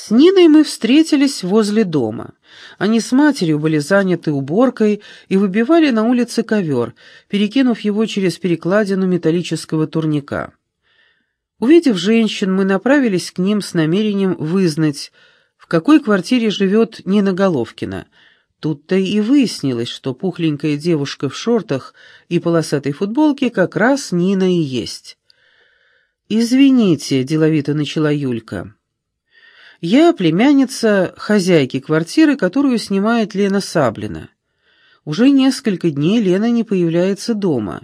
С Ниной мы встретились возле дома. Они с матерью были заняты уборкой и выбивали на улице ковер, перекинув его через перекладину металлического турника. Увидев женщин, мы направились к ним с намерением вызнать, в какой квартире живет Нина Головкина. Тут-то и выяснилось, что пухленькая девушка в шортах и полосатой футболке как раз Нина и есть. «Извините», — деловито начала Юлька. «Я племянница хозяйки квартиры, которую снимает Лена Саблина. Уже несколько дней Лена не появляется дома,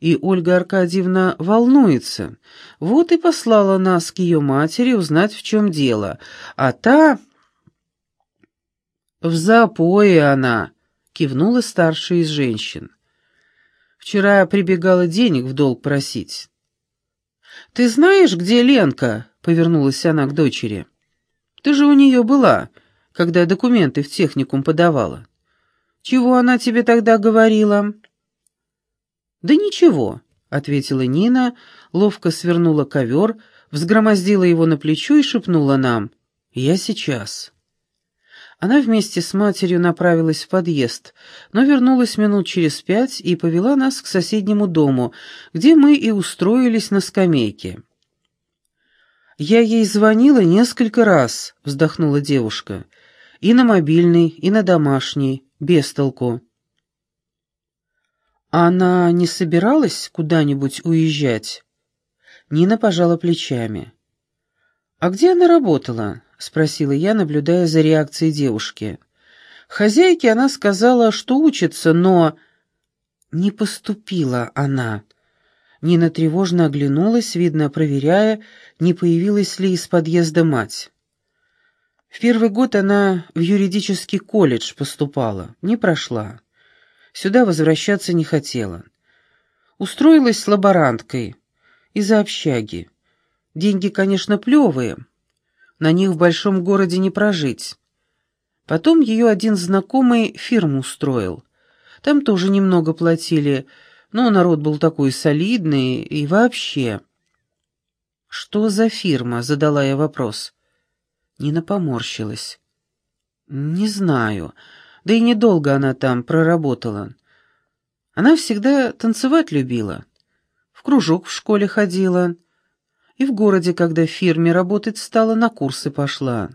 и Ольга Аркадьевна волнуется. Вот и послала нас к ее матери узнать, в чем дело. А та...» «В запое она», — кивнула старшая из женщин. «Вчера прибегала денег в долг просить». «Ты знаешь, где Ленка?» — повернулась она к дочери. «Ты же у нее была, когда документы в техникум подавала. Чего она тебе тогда говорила?» «Да ничего», — ответила Нина, ловко свернула ковер, взгромоздила его на плечо и шепнула нам. «Я сейчас». Она вместе с матерью направилась в подъезд, но вернулась минут через пять и повела нас к соседнему дому, где мы и устроились на скамейке. «Я ей звонила несколько раз», — вздохнула девушка, — «и на мобильный, и на домашний, без толку». «Она не собиралась куда-нибудь уезжать?» Нина пожала плечами. «А где она работала?» — спросила я, наблюдая за реакцией девушки. Хозяйке она сказала, что учится, но... Не поступила она. Нина тревожно оглянулась, видно, проверяя, не появилась ли из подъезда мать. В первый год она в юридический колледж поступала, не прошла. Сюда возвращаться не хотела. Устроилась лаборанткой из-за общаги. Деньги, конечно, плевые, на них в большом городе не прожить. Потом ее один знакомый фирму устроил. Там тоже немного платили, но народ был такой солидный и вообще... «Что за фирма?» — задала я вопрос. Нина поморщилась. «Не знаю. Да и недолго она там проработала. Она всегда танцевать любила. В кружок в школе ходила. И в городе, когда в фирме работать стала, на курсы пошла.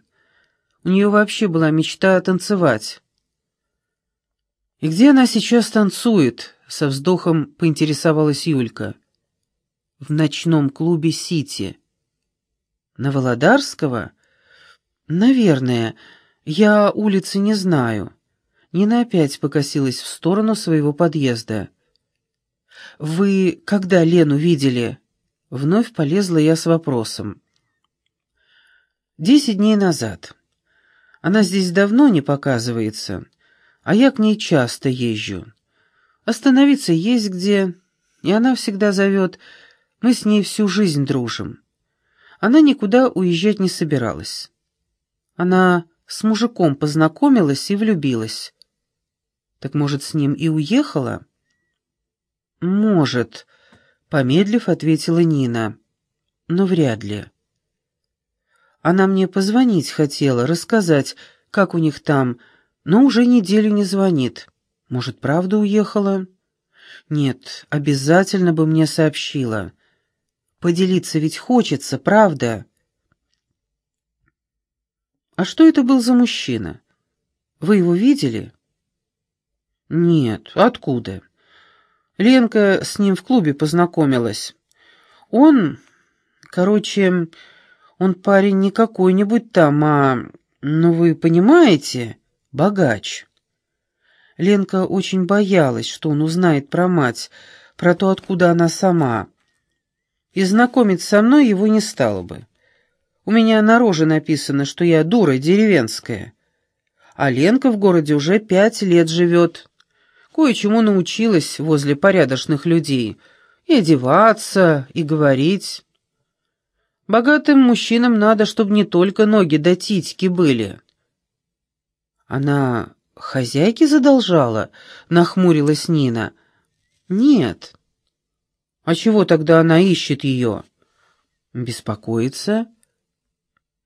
У нее вообще была мечта танцевать. «И где она сейчас танцует?» — со вздохом поинтересовалась Юлька. «В ночном клубе «Сити». «На Володарского?» «Наверное. Я улицы не знаю». Нина опять покосилась в сторону своего подъезда. «Вы когда Лену видели?» Вновь полезла я с вопросом. Десять дней назад. Она здесь давно не показывается, а я к ней часто езжу. Остановиться есть где, и она всегда зовет. Мы с ней всю жизнь дружим. Она никуда уезжать не собиралась. Она с мужиком познакомилась и влюбилась. Так, может, с ним и уехала? Может, Помедлив, ответила Нина. Но вряд ли. Она мне позвонить хотела, рассказать, как у них там, но уже неделю не звонит. Может, правда уехала? Нет, обязательно бы мне сообщила. Поделиться ведь хочется, правда? А что это был за мужчина? Вы его видели? Нет, откуда? Ленка с ним в клубе познакомилась. Он, короче, он парень не какой-нибудь там, а, ну вы понимаете, богач. Ленка очень боялась, что он узнает про мать, про то, откуда она сама. И знакомить со мной его не стало бы. У меня на роже написано, что я дура деревенская. А Ленка в городе уже пять лет живет. Кое-чему научилась возле порядочных людей. И одеваться, и говорить. Богатым мужчинам надо, чтобы не только ноги до титьки были. Она хозяйке задолжала, нахмурилась Нина. Нет. А чего тогда она ищет ее? Беспокоится?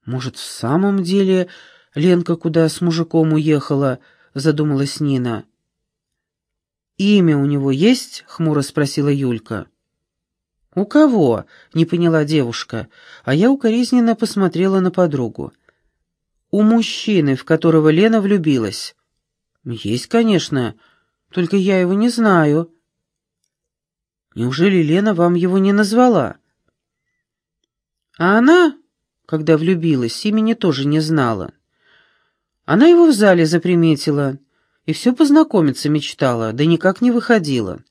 Может, в самом деле Ленка куда с мужиком уехала, задумалась Нина. «Имя у него есть?» — хмуро спросила Юлька. «У кого?» — не поняла девушка, а я укоризненно посмотрела на подругу. «У мужчины, в которого Лена влюбилась». «Есть, конечно, только я его не знаю». «Неужели Лена вам его не назвала?» А она, когда влюбилась, имени тоже не знала. Она его в зале заприметила и все познакомиться мечтала, да никак не выходила.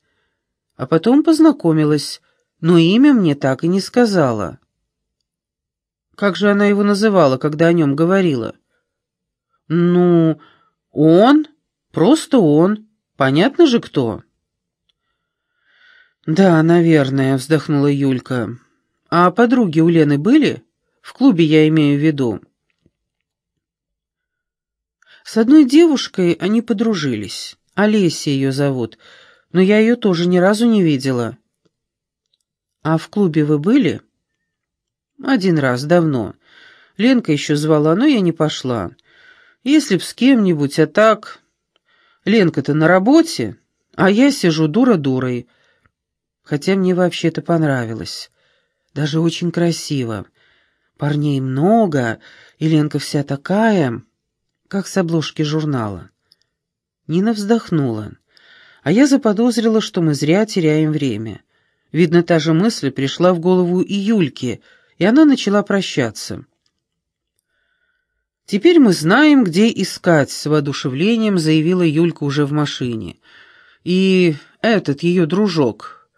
А потом познакомилась, но имя мне так и не сказала. Как же она его называла, когда о нем говорила? Ну, он, просто он, понятно же кто. Да, наверное, вздохнула Юлька. А подруги у Лены были? В клубе я имею в виду. С одной девушкой они подружились. Олеся ее зовут, но я ее тоже ни разу не видела. А в клубе вы были? Один раз, давно. Ленка еще звала, но я не пошла. Если б с кем-нибудь, а так... Ленка-то на работе, а я сижу дура-дурой. Хотя мне вообще-то понравилось даже очень красиво. Парней много, и Ленка вся такая, как с обложки журнала. Нина вздохнула, а я заподозрила, что мы зря теряем время. Видно, та же мысль пришла в голову и Юльке, и она начала прощаться. «Теперь мы знаем, где искать», — с воодушевлением заявила Юлька уже в машине. «И этот ее дружок.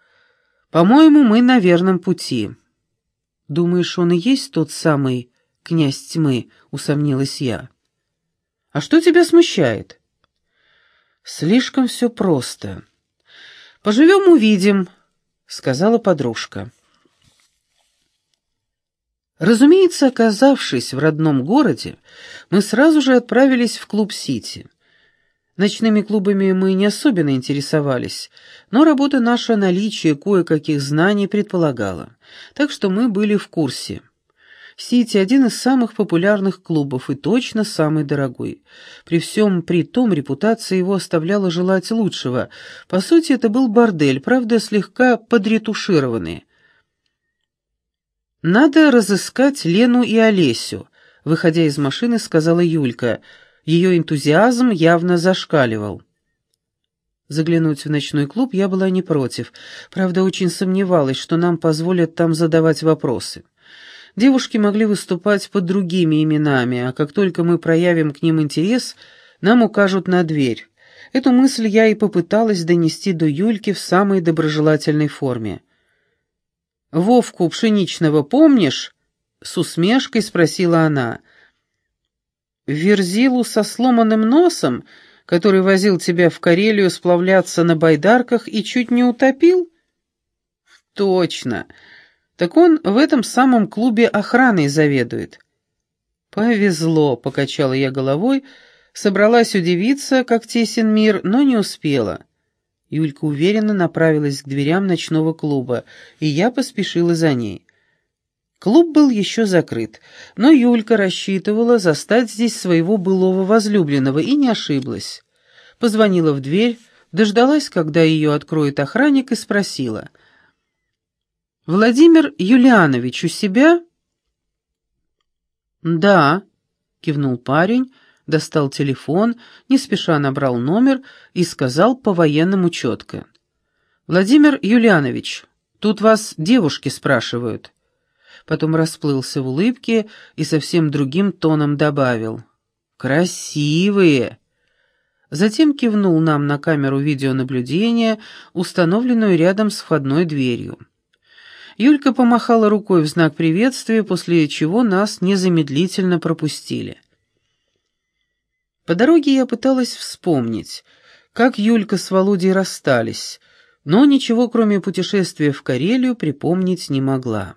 По-моему, мы на верном пути». «Думаешь, он и есть тот самый князь тьмы?» — усомнилась я. «А что тебя смущает?» «Слишком все просто. Поживем — увидим», — сказала подружка. Разумеется, оказавшись в родном городе, мы сразу же отправились в клуб «Сити». Ночными клубами мы не особенно интересовались, но работа наша наличие кое-каких знаний предполагала, так что мы были в курсе. Сити – один из самых популярных клубов и точно самый дорогой. При всем при том репутация его оставляла желать лучшего. По сути, это был бордель, правда, слегка подретушированный. «Надо разыскать Лену и Олесю», — выходя из машины, сказала Юлька — ее энтузиазм явно зашкаливал. Заглянуть в ночной клуб я была не против, правда, очень сомневалась, что нам позволят там задавать вопросы. Девушки могли выступать под другими именами, а как только мы проявим к ним интерес, нам укажут на дверь. Эту мысль я и попыталась донести до Юльки в самой доброжелательной форме. «Вовку Пшеничного помнишь?» — с усмешкой спросила она. Верзилу со сломанным носом, который возил тебя в Карелию сплавляться на байдарках и чуть не утопил? Точно. Так он в этом самом клубе охраной заведует. Повезло, покачала я головой, собралась удивиться, как тесен мир, но не успела. Юлька уверенно направилась к дверям ночного клуба, и я поспешила за ней. Клуб был еще закрыт, но Юлька рассчитывала застать здесь своего былого возлюбленного и не ошиблась. Позвонила в дверь, дождалась, когда ее откроет охранник, и спросила. «Владимир Юлианович у себя?» «Да», — кивнул парень, достал телефон, не спеша набрал номер и сказал по-военному четко. «Владимир Юлианович, тут вас девушки спрашивают» потом расплылся в улыбке и совсем другим тоном добавил «Красивые!». Затем кивнул нам на камеру видеонаблюдения, установленную рядом с входной дверью. Юлька помахала рукой в знак приветствия, после чего нас незамедлительно пропустили. По дороге я пыталась вспомнить, как Юлька с Володей расстались, но ничего, кроме путешествия в Карелию, припомнить не могла.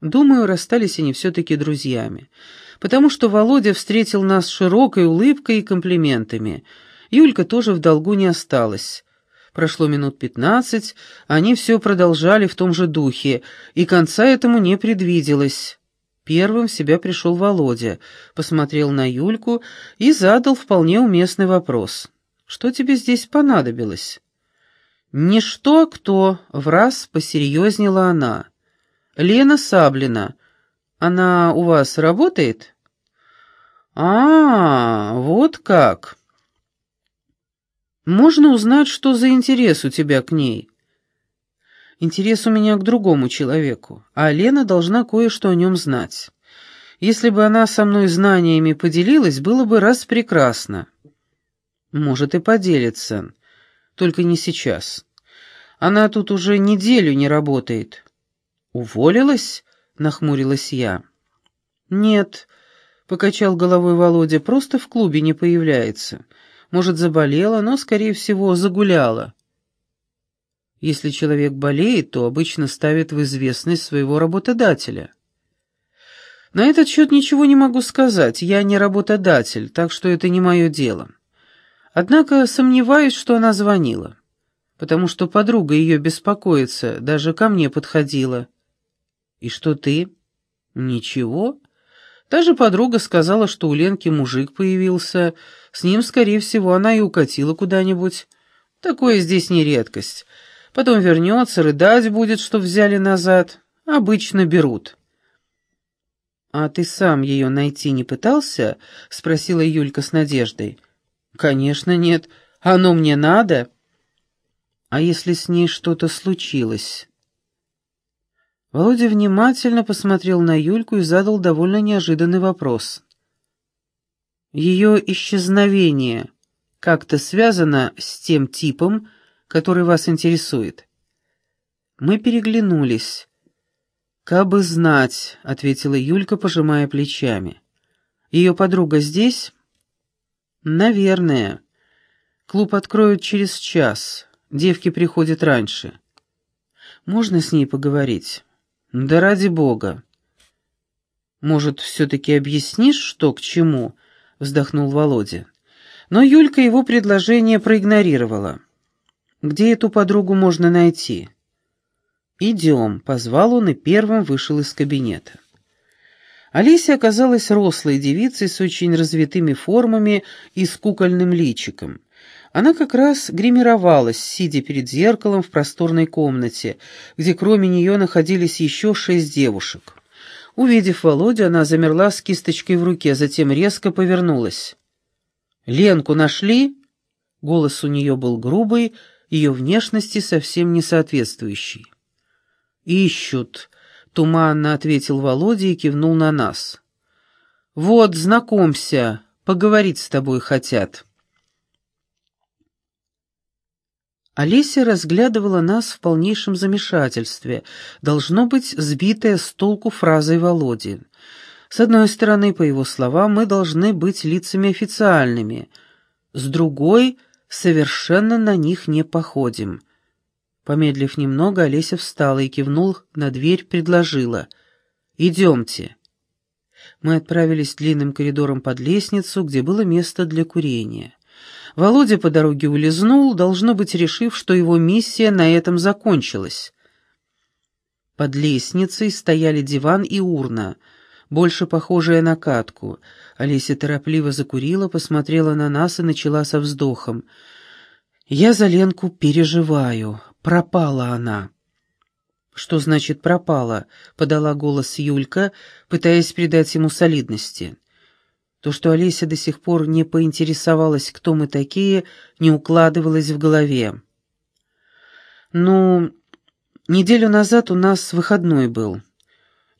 Думаю, расстались они все-таки друзьями, потому что Володя встретил нас широкой улыбкой и комплиментами. Юлька тоже в долгу не осталась. Прошло минут пятнадцать, они все продолжали в том же духе, и конца этому не предвиделось. Первым в себя пришел Володя, посмотрел на Юльку и задал вполне уместный вопрос. «Что тебе здесь понадобилось?» «Не что, а кто», — враз посерьезнела она. «Лена Саблина. Она у вас работает?» «А, вот как!» «Можно узнать, что за интерес у тебя к ней?» Интерес у меня к другому человеку, а Лена должна кое-что о нем знать. Если бы она со мной знаниями поделилась, было бы раз прекрасно. Может и поделиться, только не сейчас. Она тут уже неделю не работает. Уволилась? Нахмурилась я. Нет, покачал головой Володя, просто в клубе не появляется. Может, заболела, но, скорее всего, загуляла. Если человек болеет, то обычно ставит в известность своего работодателя. На этот счет ничего не могу сказать, я не работодатель, так что это не мое дело. Однако сомневаюсь, что она звонила, потому что подруга ее беспокоится, даже ко мне подходила. И что ты? Ничего. Даже подруга сказала, что у Ленки мужик появился, с ним, скорее всего, она и укатила куда-нибудь. Такое здесь не редкость. Потом вернется, рыдать будет, что взяли назад. Обычно берут». «А ты сам ее найти не пытался?» — спросила Юлька с надеждой. «Конечно нет. Оно мне надо». «А если с ней что-то случилось?» Володя внимательно посмотрел на Юльку и задал довольно неожиданный вопрос. «Ее исчезновение как-то связано с тем типом, который вас интересует». Мы переглянулись. «Кабы знать», — ответила Юлька, пожимая плечами. «Ее подруга здесь?» «Наверное. Клуб откроют через час. Девки приходят раньше. Можно с ней поговорить?» «Да ради бога». «Может, все-таки объяснишь, что к чему?» — вздохнул Володя. Но Юлька его предложение проигнорировала. Где эту подругу можно найти?» «Идем», — позвал он и первым вышел из кабинета. Алисия оказалась рослой девицей с очень развитыми формами и с кукольным личиком. Она как раз гримировалась, сидя перед зеркалом в просторной комнате, где кроме нее находились еще шесть девушек. Увидев Володю, она замерла с кисточкой в руке, затем резко повернулась. «Ленку нашли?» Голос у нее был грубый, ее внешности совсем не соответствующей. «Ищут», — туманно ответил Володя и кивнул на нас. «Вот, знакомься, поговорить с тобой хотят». Олеся разглядывала нас в полнейшем замешательстве, должно быть, сбитая с толку фразой Володи. С одной стороны, по его словам, мы должны быть лицами официальными, с другой — совершенно на них не походим». Помедлив немного, Олеся встала и кивнул на дверь, предложила. «Идемте». Мы отправились длинным коридором под лестницу, где было место для курения. Володя по дороге улизнул, должно быть, решив, что его миссия на этом закончилась. Под лестницей стояли диван и урна — больше похожая на катку. Олеся торопливо закурила, посмотрела на нас и начала со вздохом. «Я за Ленку переживаю. Пропала она». «Что значит пропала?» — подала голос Юлька, пытаясь придать ему солидности. То, что Олеся до сих пор не поинтересовалась, кто мы такие, не укладывалось в голове. «Ну, неделю назад у нас выходной был».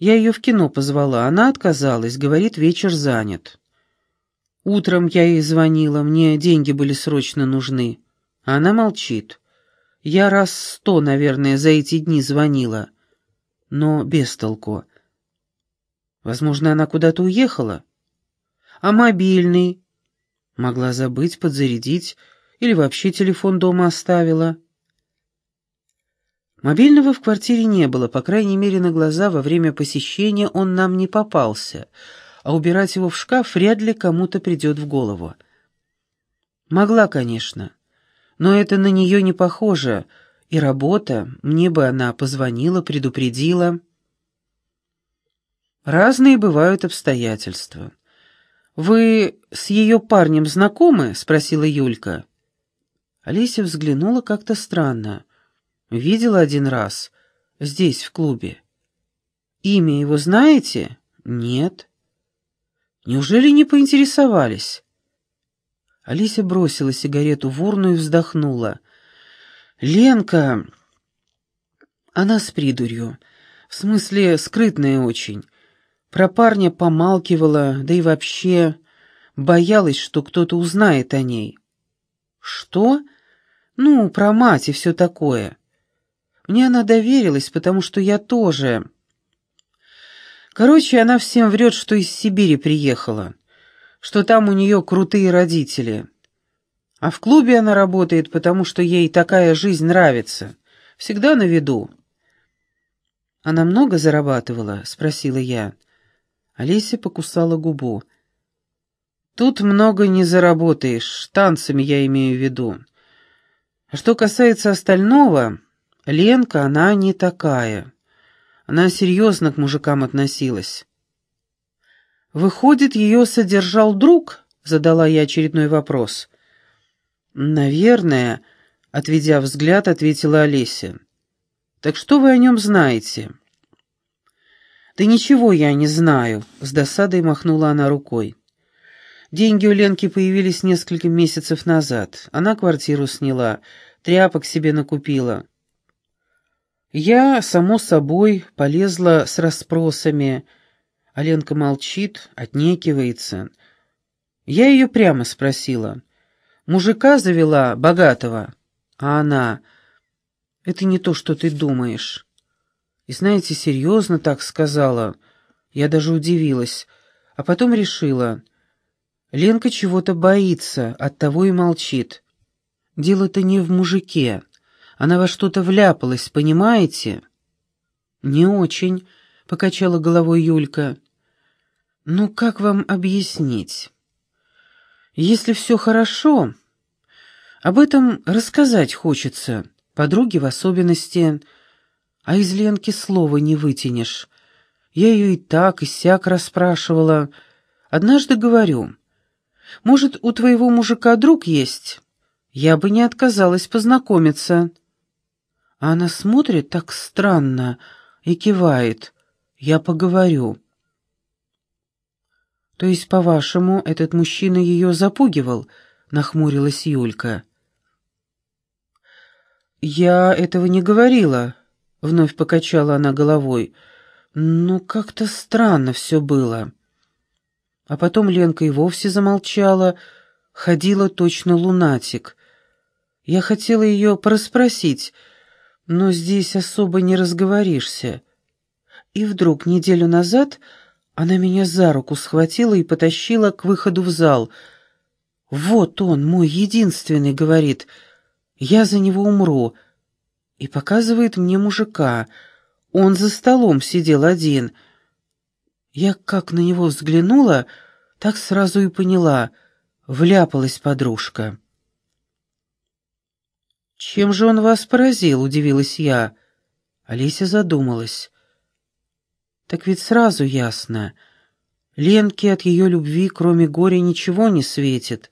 Я ее в кино позвала, она отказалась, говорит, вечер занят. Утром я ей звонила, мне деньги были срочно нужны. Она молчит. Я раз сто, наверное, за эти дни звонила. Но без толку. Возможно, она куда-то уехала. А мобильный? Могла забыть, подзарядить, или вообще телефон дома оставила. Мобильного в квартире не было, по крайней мере, на глаза во время посещения он нам не попался, а убирать его в шкаф вряд ли кому-то придет в голову. Могла, конечно, но это на нее не похоже, и работа, мне бы она позвонила, предупредила. Разные бывают обстоятельства. «Вы с ее парнем знакомы?» — спросила Юлька. Олеся взглянула как-то странно. Видела один раз. Здесь, в клубе. «Имя его знаете?» «Нет». «Неужели не поинтересовались?» Алися бросила сигарету в урну и вздохнула. «Ленка...» Она с придурью. В смысле, скрытная очень. Про парня помалкивала, да и вообще боялась, что кто-то узнает о ней. «Что?» «Ну, про мать и все такое. Мне она доверилась, потому что я тоже...» Короче, она всем врет, что из Сибири приехала, что там у нее крутые родители. А в клубе она работает, потому что ей такая жизнь нравится. Всегда на виду. «Она много зарабатывала?» — спросила я. Олеся покусала губу. «Тут много не заработаешь, танцами я имею в виду. А что касается остального, Ленка, она не такая. Она серьезно к мужикам относилась». «Выходит, ее содержал друг?» — задала я очередной вопрос. «Наверное», — отведя взгляд, ответила Олеся. «Так что вы о нем знаете?» «Да ничего я не знаю», — с досадой махнула она рукой. Деньги у Ленки появились несколько месяцев назад. Она квартиру сняла, тряпок себе накупила. Я, само собой, полезла с расспросами. А Ленка молчит, отнекивается. Я ее прямо спросила. Мужика завела, богатого. А она... Это не то, что ты думаешь. И знаете, серьезно так сказала. Я даже удивилась, а потом решила. Ленка чего-то боится, оттого и молчит. Дело-то не в мужике. Она во что-то вляпалась, понимаете? Не очень, покачала головой Юлька. Ну, как вам объяснить? Если все хорошо, об этом рассказать хочется, подруге в особенности, а из Ленки слова не вытянешь. Я ее и так, и сяк расспрашивала. Однажды говорю, может, у твоего мужика друг есть? Я бы не отказалась познакомиться. А она смотрит так странно и кивает. Я поговорю. То есть, по-вашему, этот мужчина ее запугивал? Нахмурилась Юлька. Я этого не говорила, Вновь покачала она головой. Ну, как-то странно все было. А потом Ленка и вовсе замолчала, ходила точно лунатик. Я хотела ее порасспросить, но здесь особо не разговоришься. И вдруг неделю назад она меня за руку схватила и потащила к выходу в зал. «Вот он, мой единственный», — говорит, — «я за него умру» и показывает мне мужика. Он за столом сидел один. Я как на него взглянула, так сразу и поняла. Вляпалась подружка. «Чем же он вас поразил?» — удивилась я. Олеся задумалась. «Так ведь сразу ясно. Ленке от ее любви, кроме горя, ничего не светит.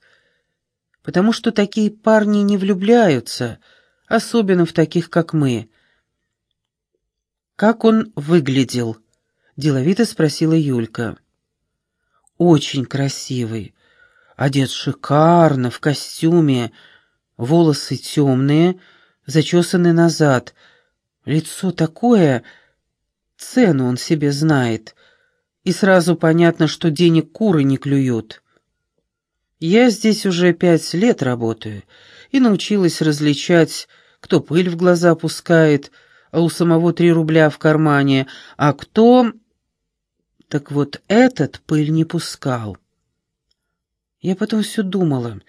Потому что такие парни не влюбляются» особенно в таких, как мы. «Как он выглядел?» — деловито спросила Юлька. «Очень красивый, одет шикарно, в костюме, волосы темные, зачесаны назад, лицо такое, цену он себе знает, и сразу понятно, что денег куры не клюют. Я здесь уже пять лет работаю и научилась различать кто пыль в глаза пускает, а у самого три рубля в кармане, а кто... Так вот этот пыль не пускал. Я потом все думала,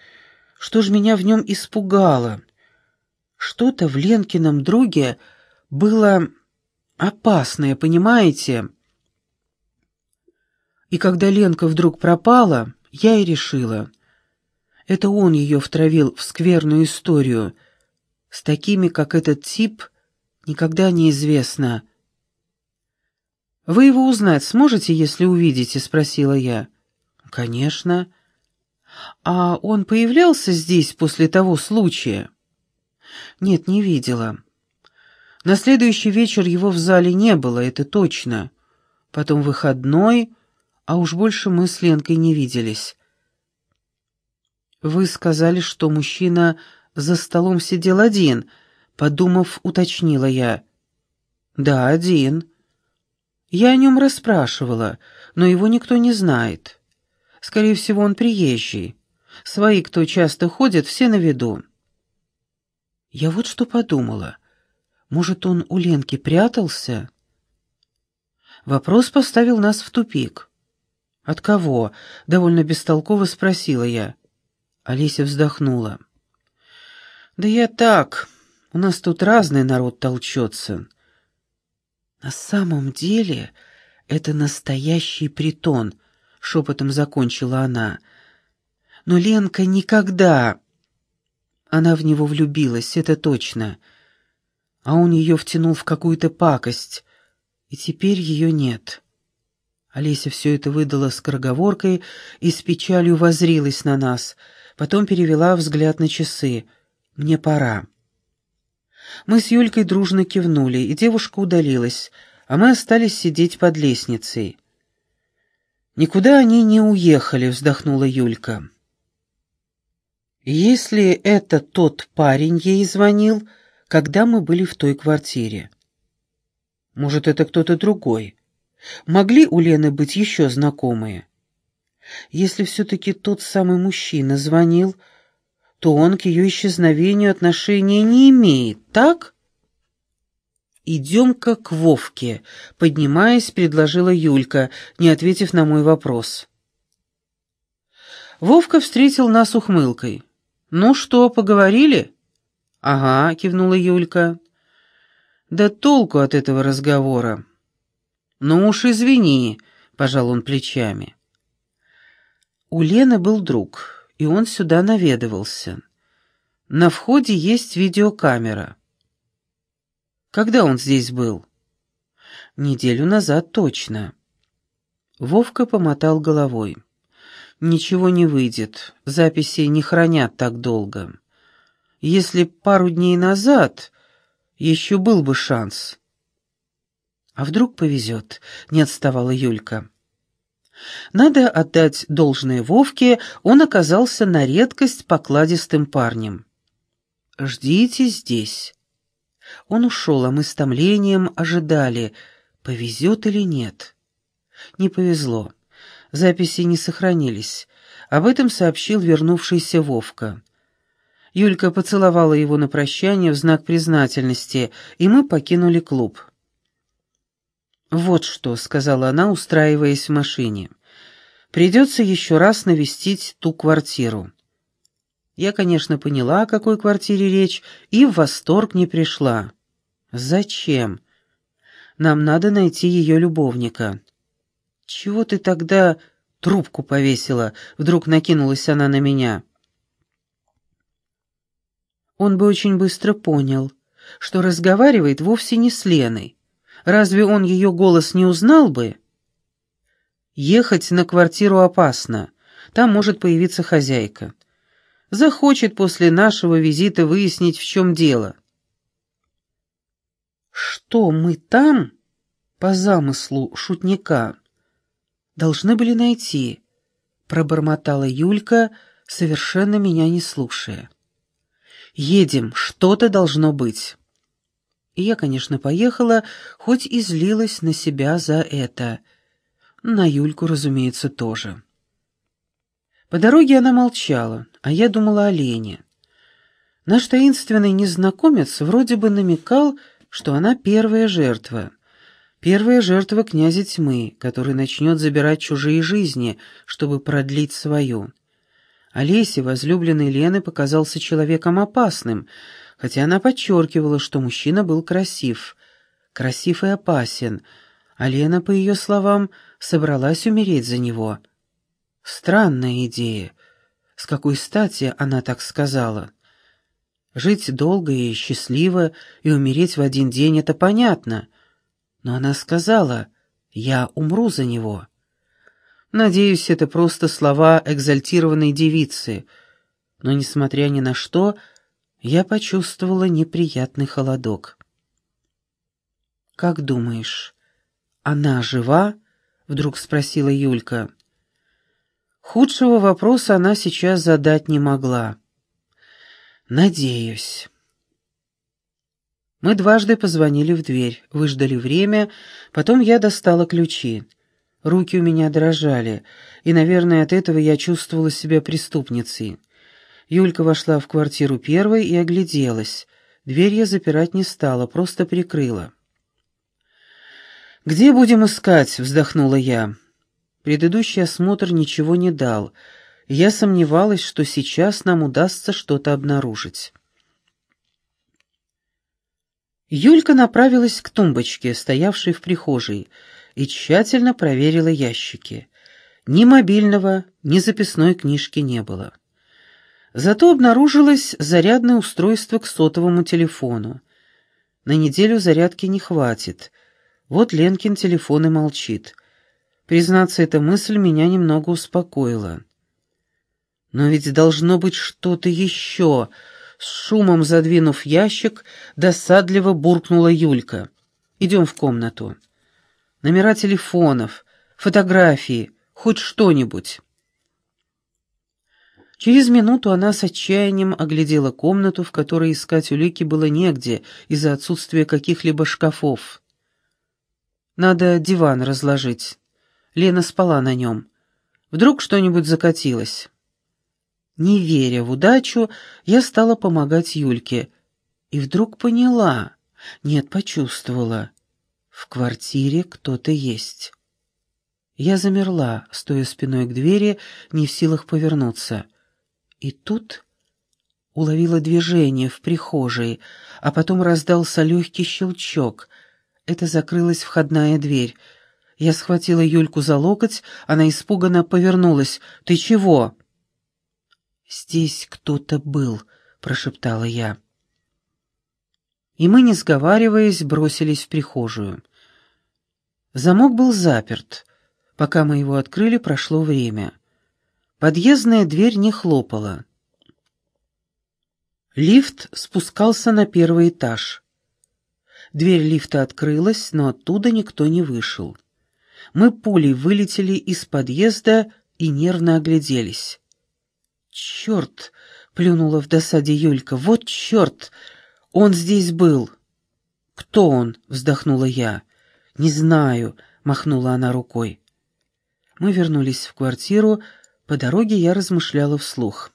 что ж меня в нем испугало. Что-то в Ленкином друге было опасное, понимаете? И когда Ленка вдруг пропала, я и решила. Это он ее втравил в скверную историю — с такими, как этот тип, никогда неизвестно. «Вы его узнать сможете, если увидите?» — спросила я. «Конечно». «А он появлялся здесь после того случая?» «Нет, не видела. На следующий вечер его в зале не было, это точно. Потом выходной, а уж больше мы с Ленкой не виделись». «Вы сказали, что мужчина за столом сидел один», — подумав, уточнила я. «Да, один». Я о нем расспрашивала, но его никто не знает. Скорее всего, он приезжий. Свои, кто часто ходят, все на виду. Я вот что подумала. Может, он у Ленки прятался? Вопрос поставил нас в тупик. «От кого?» — довольно бестолково спросила я. Олеся вздохнула. «Да я так. У нас тут разный народ толчется. «На самом деле это настоящий притон», — шепотом закончила она. «Но Ленка никогда...» Она в него влюбилась, это точно. А он ее втянул в какую-то пакость, и теперь ее нет. Олеся все это выдала скороговоркой и с печалью возрилась на нас, потом перевела взгляд на часы. «Мне пора». Мы с Юлькой дружно кивнули, и девушка удалилась, а мы остались сидеть под лестницей. «Никуда они не уехали», — вздохнула Юлька. «Если это тот парень ей звонил, когда мы были в той квартире? Может, это кто-то другой? Могли у Лены быть еще знакомые? Если все-таки тот самый мужчина звонил, то он к ее исчезновению отношения не имеет, так? «Идем-ка к Вовке», — поднимаясь, предложила Юлька, не ответив на мой вопрос. Вовка встретил нас ухмылкой. «Ну что, поговорили?» «Ага», — кивнула Юлька. «Да толку от этого разговора». «Ну уж извини», — пожал он плечами. У Лены был друг и он сюда наведывался. На входе есть видеокамера. Когда он здесь был? Неделю назад точно. Вовка помотал головой. Ничего не выйдет, записи не хранят так долго. Если пару дней назад, еще был бы шанс. А вдруг повезет, не отставала Юлька. Надо отдать должное Вовке, он оказался на редкость покладистым парнем. «Ждите здесь». Он ушел, а мы с томлением ожидали, повезет или нет. Не повезло. Записи не сохранились. Об этом сообщил вернувшийся Вовка. Юлька поцеловала его на прощание в знак признательности, и мы покинули клуб. «Вот что», — сказала она, устраиваясь в машине. «Придется еще раз навестить ту квартиру». Я, конечно, поняла, о какой квартире речь, и в восторг не пришла. «Зачем? Нам надо найти ее любовника». «Чего ты тогда трубку повесила?» — вдруг накинулась она на меня. Он бы очень быстро понял, что разговаривает вовсе не с Леной. Разве он ее голос не узнал бы? Ехать на квартиру опасно. Там может появиться хозяйка. Захочет после нашего визита выяснить, в чем дело. Что мы там, по замыслу шутника, должны были найти, пробормотала Юлька, совершенно меня не слушая. Едем, что-то должно быть. И я, конечно, поехала, хоть и злилась на себя за это. На Юльку, разумеется, тоже. По дороге она молчала, а я думала о Лене. Наш таинственный незнакомец вроде бы намекал, что она первая жертва. Первая жертва князя тьмы, который начнет забирать чужие жизни, чтобы продлить свою. Олесе, возлюбленный Лены, показался человеком опасным — хотя она подчеркивала, что мужчина был красив, красив и опасен, а Лена, по ее словам, собралась умереть за него. Странная идея. С какой стати она так сказала? Жить долго и счастливо и умереть в один день — это понятно. Но она сказала Я умру за него. Надеюсь, это просто слова экзальтированной девицы, но, несмотря ни на что, я почувствовала неприятный холодок. «Как думаешь, она жива?» — вдруг спросила Юлька. Худшего вопроса она сейчас задать не могла. «Надеюсь». Мы дважды позвонили в дверь, выждали время, потом я достала ключи. Руки у меня дрожали, и, наверное, от этого я чувствовала себя преступницей. Юлька вошла в квартиру первой и огляделась. Дверь я запирать не стала, просто прикрыла. «Где будем искать?» — вздохнула я. Предыдущий осмотр ничего не дал. Я сомневалась, что сейчас нам удастся что-то обнаружить. Юлька направилась к тумбочке, стоявшей в прихожей, и тщательно проверила ящики. Ни мобильного, ни записной книжки не было. Зато обнаружилось зарядное устройство к сотовому телефону. На неделю зарядки не хватит. Вот Ленкин телефон и молчит. Признаться, эта мысль меня немного успокоила. Но ведь должно быть что-то еще — с шумом задвинув ящик, досадливо буркнула Юлька. «Идем в комнату. Номера телефонов, фотографии, хоть что-нибудь». Через минуту она с отчаянием оглядела комнату, в которой искать улики было негде из-за отсутствия каких-либо шкафов. «Надо диван разложить». Лена спала на нем. Вдруг что-нибудь закатилось. Не веря в удачу, я стала помогать Юльке. И вдруг поняла, нет, почувствовала. В квартире кто-то есть. Я замерла, стоя спиной к двери, не в силах повернуться. И тут уловила движение в прихожей, а потом раздался легкий щелчок. Это закрылась входная дверь. Я схватила Юльку за локоть, она испуганно повернулась. «Ты чего?» «Здесь кто-то был», — прошептала я. И мы, не сговариваясь, бросились в прихожую. Замок был заперт. Пока мы его открыли, прошло время. Подъездная дверь не хлопала. Лифт спускался на первый этаж. Дверь лифта открылась, но оттуда никто не вышел. Мы пулей вылетели из подъезда и нервно огляделись. «Черт!» — плюнула в досаде Юлька. «Вот черт! Он здесь был!» «Кто он?» — вздохнула я. «Не знаю», — махнула она рукой. Мы вернулись в квартиру. По дороге я размышляла вслух.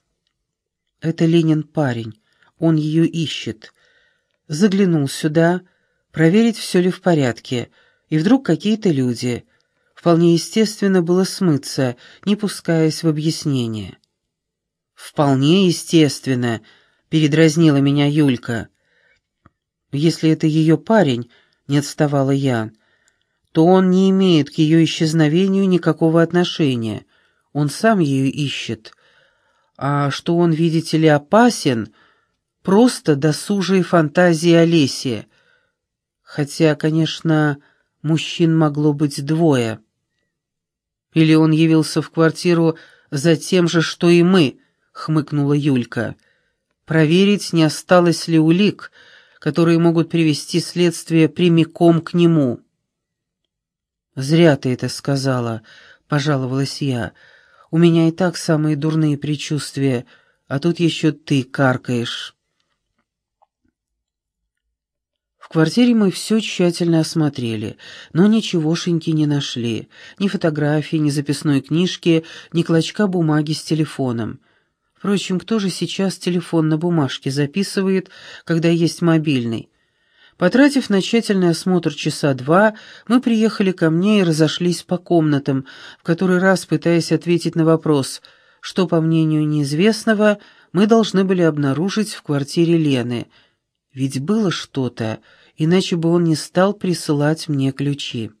«Это Ленин парень. Он ее ищет. Заглянул сюда, проверить, все ли в порядке. И вдруг какие-то люди. Вполне естественно было смыться, не пускаясь в объяснение. «Вполне естественно», — передразнила меня Юлька. «Если это ее парень», — не отставала я, — «то он не имеет к ее исчезновению никакого отношения. Он сам ее ищет. А что он, видите ли, опасен, просто досужие фантазии Олеси. Хотя, конечно, мужчин могло быть двое. Или он явился в квартиру за тем же, что и мы —— хмыкнула Юлька. «Проверить, не осталось ли улик, которые могут привести следствие прямиком к нему». «Зря ты это сказала», — пожаловалась я. «У меня и так самые дурные предчувствия, а тут еще ты каркаешь». В квартире мы все тщательно осмотрели, но ничегошеньки не нашли. Ни фотографии, ни записной книжки, ни клочка бумаги с телефоном. Впрочем, кто же сейчас телефон на бумажке записывает, когда есть мобильный? Потратив на тщательный осмотр часа два, мы приехали ко мне и разошлись по комнатам, в который раз пытаясь ответить на вопрос, что, по мнению неизвестного, мы должны были обнаружить в квартире Лены. Ведь было что-то, иначе бы он не стал присылать мне ключи.